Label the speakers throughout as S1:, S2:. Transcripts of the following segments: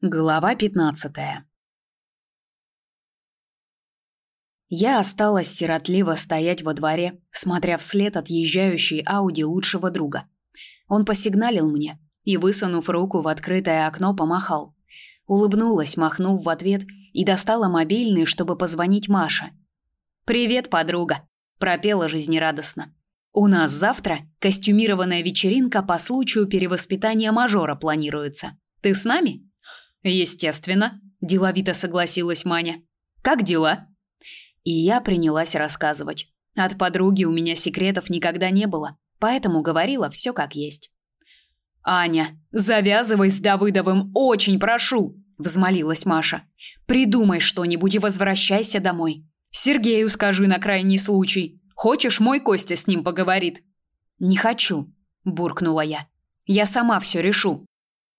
S1: Глава 15. Я осталась сиротливо стоять во дворе, смотря вслед отъезжающей Ауди лучшего друга. Он посигналил мне и, высунув руку в открытое окно, помахал. Улыбнулась, махнув в ответ, и достала мобильный, чтобы позвонить Маше. «Привет, подруга», – пропела жизнерадостно. «У нас завтра костюмированная вечеринка по случаю перевоспитания мажора планируется. Ты с нами?» Естественно, деловито согласилась Маня. Как дела? И я принялась рассказывать. От подруги у меня секретов никогда не было, поэтому говорила все как есть. Аня, завязывай с Давыдовым, очень прошу, взмолилась Маша. Придумай что-нибудь и возвращайся домой. Сергею скажи на крайний случай. Хочешь, мой Костя с ним поговорит? Не хочу, буркнула я. Я сама все решу.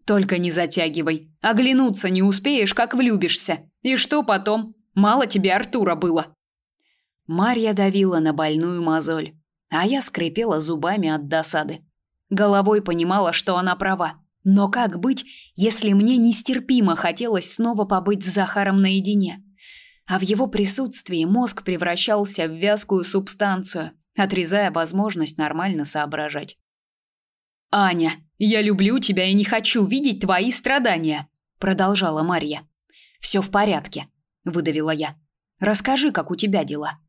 S1: Только не затягивай. Оглянуться не успеешь, как влюбишься. И что потом? Мало тебе Артура было. Марья давила на больную мозоль, а я скрипела зубами от досады. Головой понимала, что она права. Но как быть, если мне нестерпимо хотелось снова побыть с Захаром наедине? А в его присутствии мозг превращался в вязкую субстанцию, отрезая возможность нормально соображать. Аня, я люблю тебя и не хочу видеть твои страдания, продолжала Марья. Все в порядке, выдавила я. Расскажи, как у тебя дела.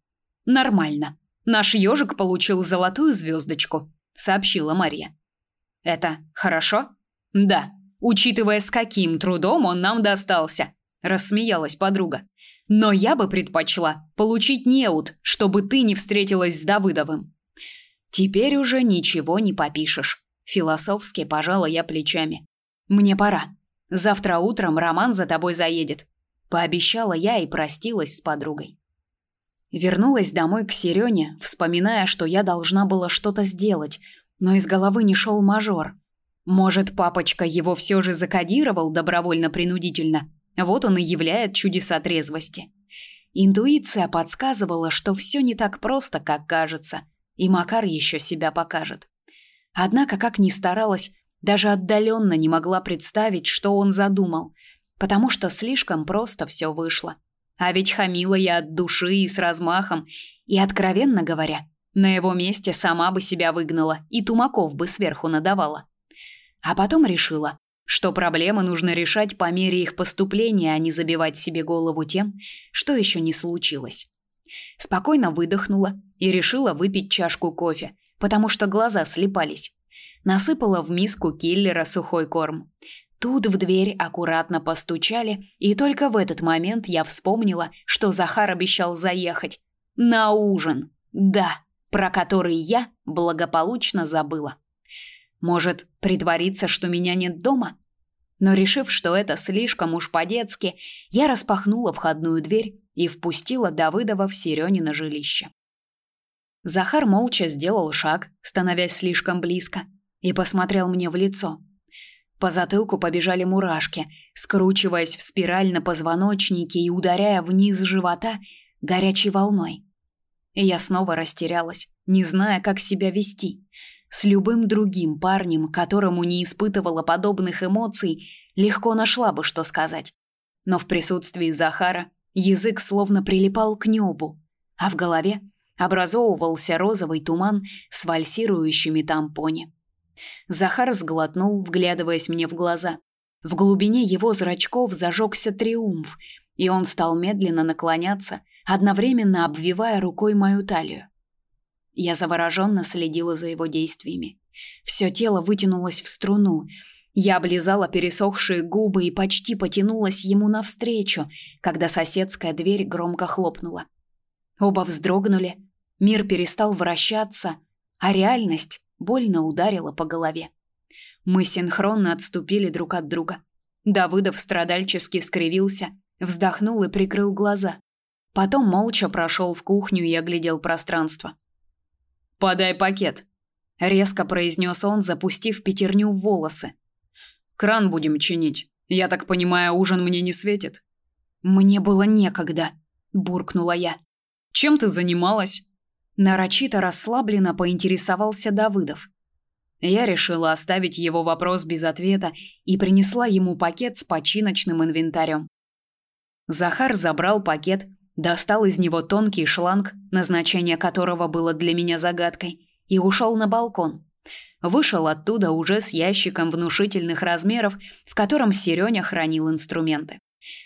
S1: Нормально. Наш ежик получил золотую звездочку, сообщила Марья. Это хорошо? Да, учитывая, с каким трудом он нам достался, рассмеялась подруга. Но я бы предпочла получить неуд, чтобы ты не встретилась с Давыдовым. Теперь уже ничего не попишешь. Философски пожала я плечами. Мне пора. Завтра утром Роман за тобой заедет, пообещала я и простилась с подругой. Вернулась домой к Серёне, вспоминая, что я должна была что-то сделать, но из головы не шел мажор. Может, папочка его все же закодировал добровольно-принудительно. Вот он и являет чудеса трезвости. Интуиция подсказывала, что все не так просто, как кажется, и Макар еще себя покажет. Однако, как ни старалась, даже отдаленно не могла представить, что он задумал, потому что слишком просто все вышло. А ведь хамила я от души и с размахом, и, откровенно говоря, на его месте сама бы себя выгнала и тумаков бы сверху надавала. А потом решила, что проблемы нужно решать по мере их поступления, а не забивать себе голову тем, что еще не случилось. Спокойно выдохнула и решила выпить чашку кофе, потому что глаза слепались. Насыпала в миску киллера сухой корм. Тут в дверь аккуратно постучали, и только в этот момент я вспомнила, что Захар обещал заехать. На ужин. Да, про который я благополучно забыла. Может, притвориться, что меня нет дома? Но решив, что это слишком уж по-детски, я распахнула входную дверь и впустила Давыдова в Серёнино жилище. Захар молча сделал шаг, становясь слишком близко, и посмотрел мне в лицо. По затылку побежали мурашки, скручиваясь в спираль на позвоночнике и ударяя вниз живота горячей волной. И я снова растерялась, не зная, как себя вести. С любым другим парнем, которому не испытывала подобных эмоций, легко нашла бы, что сказать. Но в присутствии Захара язык словно прилипал к небу, а в голове образовывался розовый туман с вальсирующими тампони. Захар сглотнул, вглядываясь мне в глаза. В глубине его зрачков зажегся триумф, и он стал медленно наклоняться, одновременно обвивая рукой мою талию. Я завороженно следила за его действиями. Все тело вытянулось в струну. Я облизала пересохшие губы и почти потянулась ему навстречу, когда соседская дверь громко хлопнула. Оба вздрогнули, Мир перестал вращаться, а реальность больно ударила по голове. Мы синхронно отступили друг от друга. Давыдов страдальчески скривился, вздохнул и прикрыл глаза. Потом молча прошел в кухню и оглядел пространство. «Подай пакет», — резко произнес он, запустив пятерню в волосы. «Кран будем чинить. Я так понимаю, ужин мне не светит?» «Мне было некогда», — буркнула я. «Чем ты занималась?» Нарочито расслабленно поинтересовался Давыдов. Я решила оставить его вопрос без ответа и принесла ему пакет с починочным инвентарем. Захар забрал пакет, достал из него тонкий шланг, назначение которого было для меня загадкой, и ушел на балкон. Вышел оттуда уже с ящиком внушительных размеров, в котором Серёня хранил инструменты.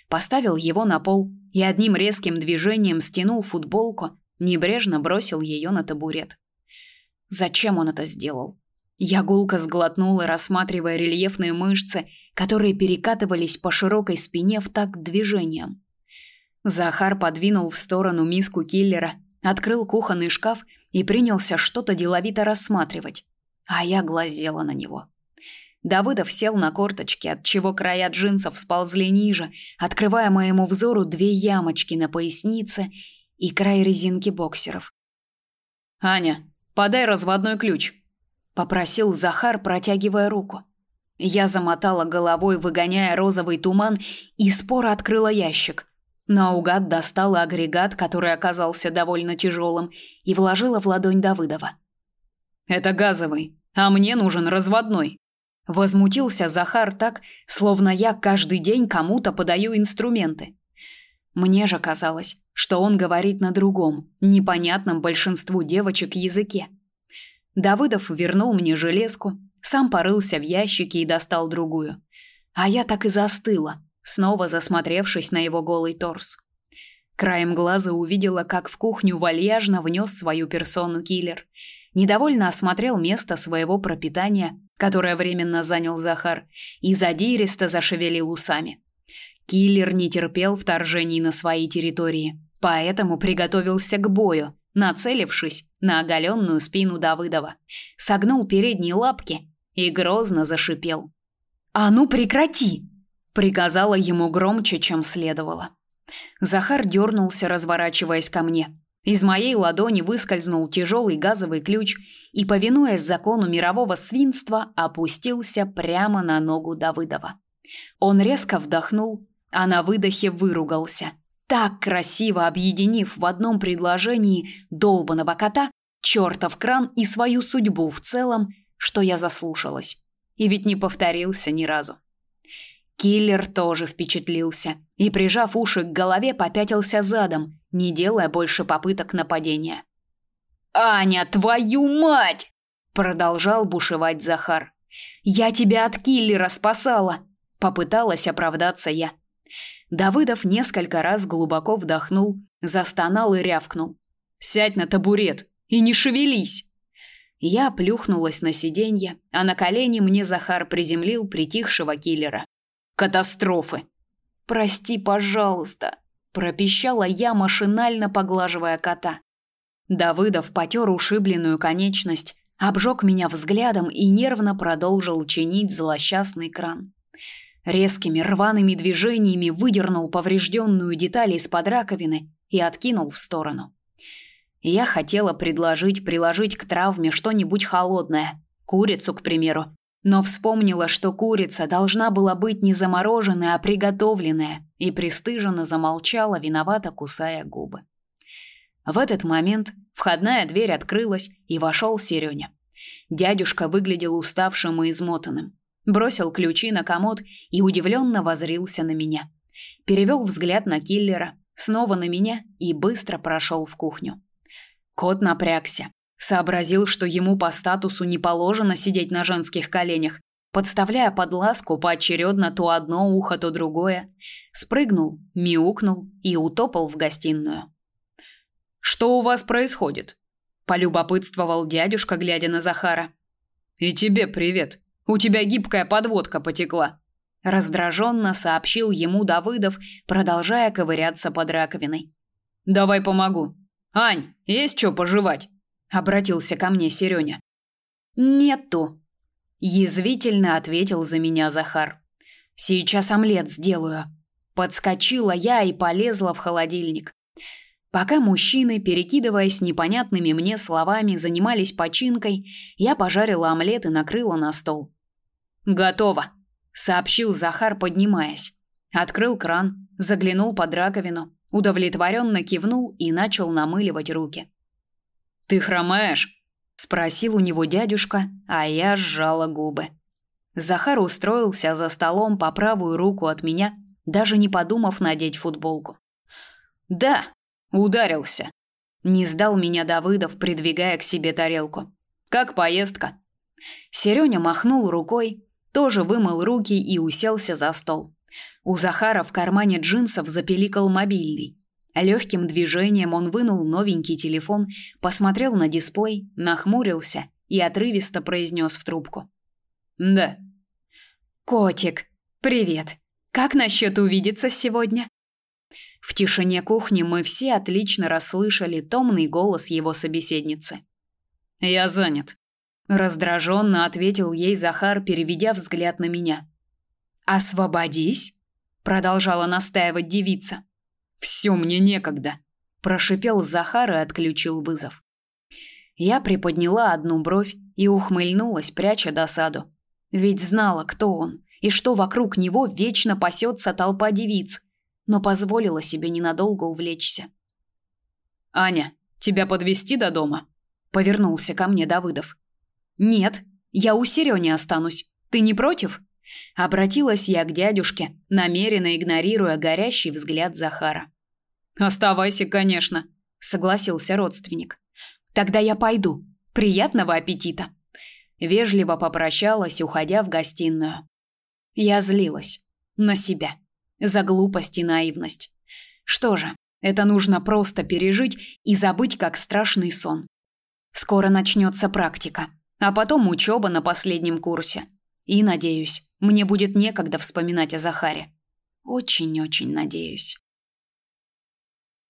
S1: Поставил его на пол и одним резким движением стянул футболку, небрежно бросил ее на табурет. Зачем он это сделал? Я гулко сглотнула, рассматривая рельефные мышцы, которые перекатывались по широкой спине в такт движением. Захар подвинул в сторону миску киллера, открыл кухонный шкаф и принялся что-то деловито рассматривать. А я глазела на него. Давыдов сел на корточки, от чего края джинсов сползли ниже, открывая моему взору две ямочки на пояснице и край резинки боксеров. «Аня, подай разводной ключ», — попросил Захар, протягивая руку. Я замотала головой, выгоняя розовый туман, и споро открыла ящик. Наугад достала агрегат, который оказался довольно тяжелым, и вложила в ладонь Давыдова. «Это газовый, а мне нужен разводной», Возмутился Захар так, словно я каждый день кому-то подаю инструменты. Мне же казалось, что он говорит на другом, непонятном большинству девочек языке. Давыдов вернул мне железку, сам порылся в ящике и достал другую. А я так и застыла, снова засмотревшись на его голый торс. Краем глаза увидела, как в кухню вальяжно внес свою персону киллер. Недовольно осмотрел место своего пропитания которое временно занял Захар, и задиристо зашевелил усами. Киллер не терпел вторжений на свои территории, поэтому приготовился к бою, нацелившись на оголенную спину Давыдова. Согнул передние лапки и грозно зашипел. «А ну прекрати!» – приказала ему громче, чем следовало. Захар дернулся, разворачиваясь ко мне. Из моей ладони выскользнул тяжелый газовый ключ и, повинуясь закону мирового свинства, опустился прямо на ногу Давыдова. Он резко вдохнул, а на выдохе выругался, так красиво объединив в одном предложении долбаного кота, чертов кран и свою судьбу в целом, что я заслушалась. И ведь не повторился ни разу. Киллер тоже впечатлился и, прижав уши к голове, попятился задом, не делая больше попыток нападения. «Аня, твою мать!» – продолжал бушевать Захар. «Я тебя от киллера спасала!» – попыталась оправдаться я. Давыдов несколько раз глубоко вдохнул, застонал и рявкнул. «Сядь на табурет и не шевелись!» Я плюхнулась на сиденье, а на колени мне Захар приземлил притихшего киллера. «Катастрофы!» «Прости, пожалуйста!» пропищала я, машинально поглаживая кота. Давыдов потер ушибленную конечность, обжег меня взглядом и нервно продолжил чинить злосчастный кран. Резкими рваными движениями выдернул поврежденную деталь из-под раковины и откинул в сторону. Я хотела предложить приложить к травме что-нибудь холодное, курицу, к примеру, но вспомнила, что курица должна была быть не замороженная, а приготовленная, и пристыженно замолчала, виновато кусая губы. В этот момент входная дверь открылась, и вошел Серёня. Дядюшка выглядел уставшим и измотанным. Бросил ключи на комод и удивленно возрился на меня. Перевел взгляд на киллера, снова на меня и быстро прошел в кухню. Кот напрягся, Сообразил, что ему по статусу не положено сидеть на женских коленях, подставляя под ласку поочередно то одно ухо, то другое, спрыгнул, мяукнул и утопал в гостиную. «Что у вас происходит?» – полюбопытствовал дядюшка, глядя на Захара. «И тебе привет. У тебя гибкая подводка потекла», – раздраженно сообщил ему Давыдов, продолжая ковыряться под раковиной. «Давай помогу. Ань, есть что пожевать?» обратился ко мне Серёня. Нету, язвительно ответил за меня Захар. Сейчас омлет сделаю. Подскочила я и полезла в холодильник. Пока мужчины, перекидываясь непонятными мне словами, занимались починкой, я пожарила омлет и накрыла на стол. Готово, сообщил Захар, поднимаясь. Открыл кран, заглянул под раковину, удовлетворенно кивнул и начал намыливать руки. Ты хромаешь? спросил у него дядюшка, а я сжала губы. Захар устроился за столом по правую руку от меня, даже не подумав надеть футболку. Да, ударился. Не сдал меня Давыдов, придвигая к себе тарелку. Как поездка? Серёня махнул рукой, тоже вымыл руки и уселся за стол. У Захара в кармане джинсов запеликал мобильный. Легким движением он вынул новенький телефон, посмотрел на дисплей, нахмурился и отрывисто произнес в трубку: "Да. Котик, привет. Как насчет увидеться сегодня?" В тишине кухни мы все отлично расслышали томный голос его собеседницы. "Я занят", раздраженно ответил ей Захар, переведя взгляд на меня. "Освободись", продолжала настаивать девица. Все мне некогда, прошипел Захар и отключил вызов. Я приподняла одну бровь и ухмыльнулась, пряча досаду. Ведь знала, кто он и что вокруг него вечно пасется толпа девиц, но позволила себе ненадолго увлечься. Аня, тебя подвести до дома? повернулся ко мне Давыдов. Нет, я у Серёни останусь. Ты не против? Обратилась я к дядюшке, намеренно игнорируя горящий взгляд Захара. Оставайся, конечно, согласился родственник. Тогда я пойду. Приятного аппетита. Вежливо попрощалась, уходя в гостиную. Я злилась на себя за глупость и наивность. Что же, это нужно просто пережить и забыть как страшный сон. Скоро начнется практика, а потом учеба на последнем курсе. И надеюсь, мне будет некогда вспоминать о Захаре. Очень-очень надеюсь.